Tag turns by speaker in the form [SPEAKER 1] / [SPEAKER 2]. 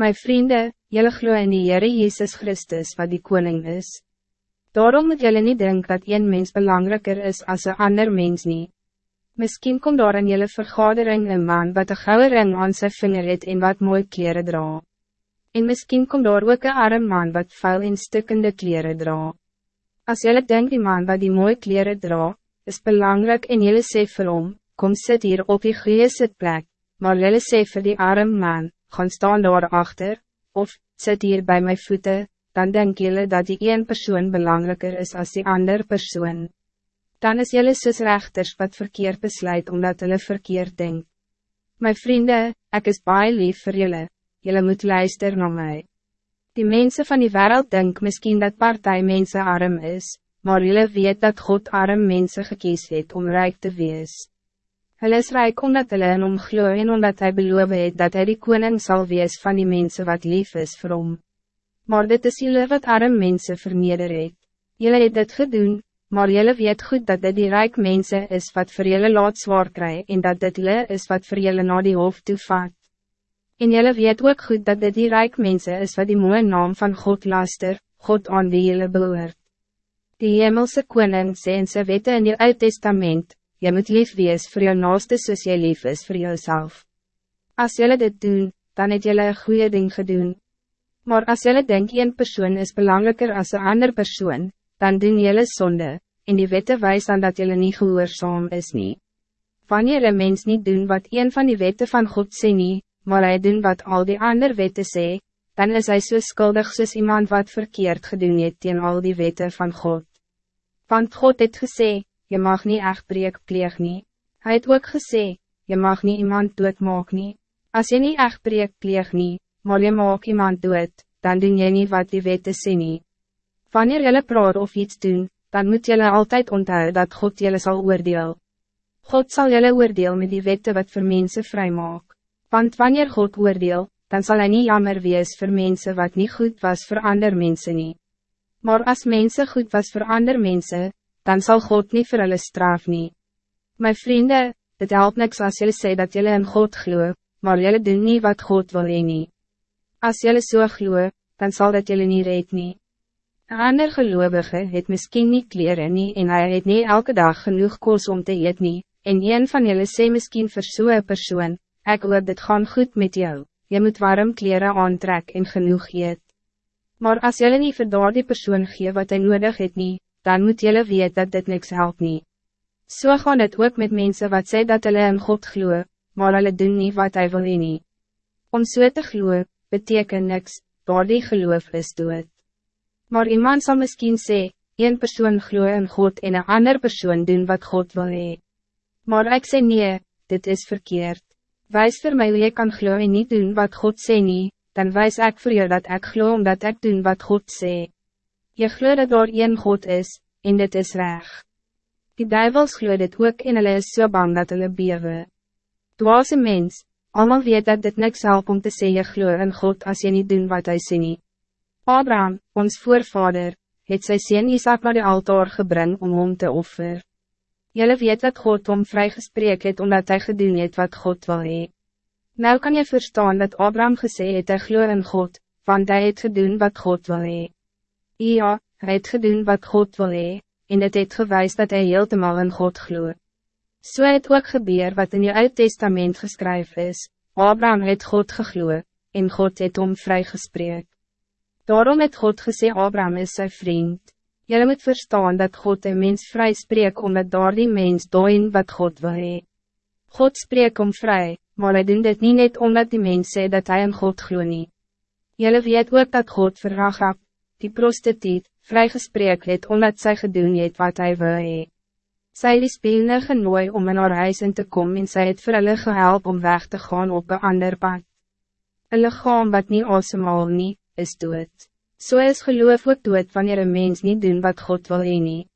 [SPEAKER 1] My vrienden, jullie glo in die Heere Jezus Christus wat die koning is. Daarom moet jullie niet denken dat een mens belangrijker is als een ander mens niet. Misschien komt daar in jullie vergadering een man wat een gouden ring aan zijn vinger het en wat mooi kleren dra. En misschien komt daar ook een arm man wat vuil in stukkende kleren dra. Als jullie denkt die man wat die mooi kleren dra, is belangrijk en jullie sê vir hom, kom sit hier op die goeie sitplek, maar jullie sê vir die arm man, gaan staan daar achter, of, sit hier bij mijn voeten, dan denk jullie dat die een persoon belangrijker is als die ander persoon dan is jullie soos rechters wat verkeerd besluit omdat hulle verkeerd denk. My vrienden, ik is baie lief vir jullie, jullie moet luister na mij. Die mensen van die wereld denk misschien dat partij mensen arm is, maar jullie weet dat God arm mensen gekies het om rijk te wees. Hulle is rijk omdat hulle in hom glo en omdat hij beloof het dat hij die koning zal wees van die mensen wat lief is vir hom. Maar dit is jullie wat arm mensen verneder het. Jullie het dit gedoen, maar jullie weet goed dat dit die rijk mensen is wat voor jullie laat zwaar krijgen en dat dit jullie is wat voor jullie naar die hoofd toe vat. En jullie weet ook goed dat dit die rijk mensen is wat die mooie naam van God laster, God aan die jullie behoort. Die hemelse koning sê in sy wette in die Oud Testament, jy moet lief wees voor jou naaste soos jy lief is voor jouself. Als jullie dit doen, dan het jullie een goede ding gedaan. Maar als jullie denken een persoon is belangrijker als een ander persoon, dan doen jullie zonde, en die wette wijs dan dat jullie niet gehoorzaam is nie. Wanneer een mens niet doen wat een van die wetten van God sê nie, maar hij doen wat al die andere wetten sê, dan is hij zo so skuldig soos iemand wat verkeerd gedoen het teen al die wetten van God. Want God het gesê, je mag niet echt breek pleeg nie. Hij het ook gesê, je mag niet iemand doodmaak nie. As je niet echt breek pleeg nie, maar je maak iemand dood, dan doen je niet wat die wetten sê nie. Wanneer jullie praat of iets doen, dan moet jullie altijd onthouden dat God jullie zal oordeel. God zal jullie oordeel met die wette wat voor mensen vrij maak. Want wanneer God oordeel, dan zal hij niet jammer wees voor mensen wat niet goed was voor andere mensen niet. Maar als mensen goed was voor andere mensen, dan zal God niet voor hulle straf niet. Mijn vrienden, het helpt niks als jullie zeggen dat jullie in God gloeien, maar jullie doen niet wat God wil niet. Als jullie zo so gloeien, dan zal dat jullie niet red niet. Een ander gelovige het miskien nie kleren nie en hij het nie elke dag genoeg koos om te eet nie, en een van jullie sê miskien vir so'n persoon, ek hoop dit gaan goed met jou, je moet warm kleren aantrek en genoeg eet. Maar als jullie niet vir die persoon gee wat hij nodig het nie, dan moet jullie weten dat dit niks helpt nie. So gaan het ook met mensen wat sê dat hulle in God gloe, maar hulle doen nie wat hij wil nie. Om so te gloe, beteken niks, daar die geloof is dood. Maar iemand zal misschien zeggen, een persoon gloe in God en een ander persoon doen wat God wil hee. Maar ik zeg nee, dit is verkeerd. Wijs voor mij hoe je kan gloe en niet doen wat God sê nie, dan wijs ik voor jou dat ik gloe omdat ik doen wat God sê. Je gloe dat door een God is, en dit is reg. Die duivels gloe dit ook en hulle is so bang dat hulle bewe. Dwaase mens, allemaal weet dat dit niks help om te sê je gloe in God als je niet doen wat hij sê nie. Abraham, ons voorvader, het sy sien Isaac naar de altaar gebring om hom te offer. Jullie weet dat God om vrygespreek het omdat hij gedoen het wat God wil hee. Nou kan je verstaan dat Abraham gesê het hy glo in God, want hij het gedoen wat God wil hee. Ja, hij het gedoen wat God wil hee, en het het gewys dat hij heeltemal in God glo. So het ook gebeur wat in je Oud Testament geschreven is, Abraham het God geglo, en God het om vrygespreek. Daarom het God gesê Abraham is zijn vriend. Jullie moet verstaan dat God een mens vrij spreek omdat daar die mens doen wat God wil hee. God spreek om vrij, maar hij doen dit niet net omdat die mens sê dat hij een God glo nie. Jullie weet ook dat God vir Rachab, die prostituut, vrygespreek het omdat zij gedoen het wat hij wil hee. Sy die speelne genooi om in haar huis in te komen en sy het vir hulle gehelp om weg te gaan op een ander pad. Een lichaam wat niet asemhaal nie, is dood. So is geloof ook dood wanneer een mens niet doen wat God wil heen nie.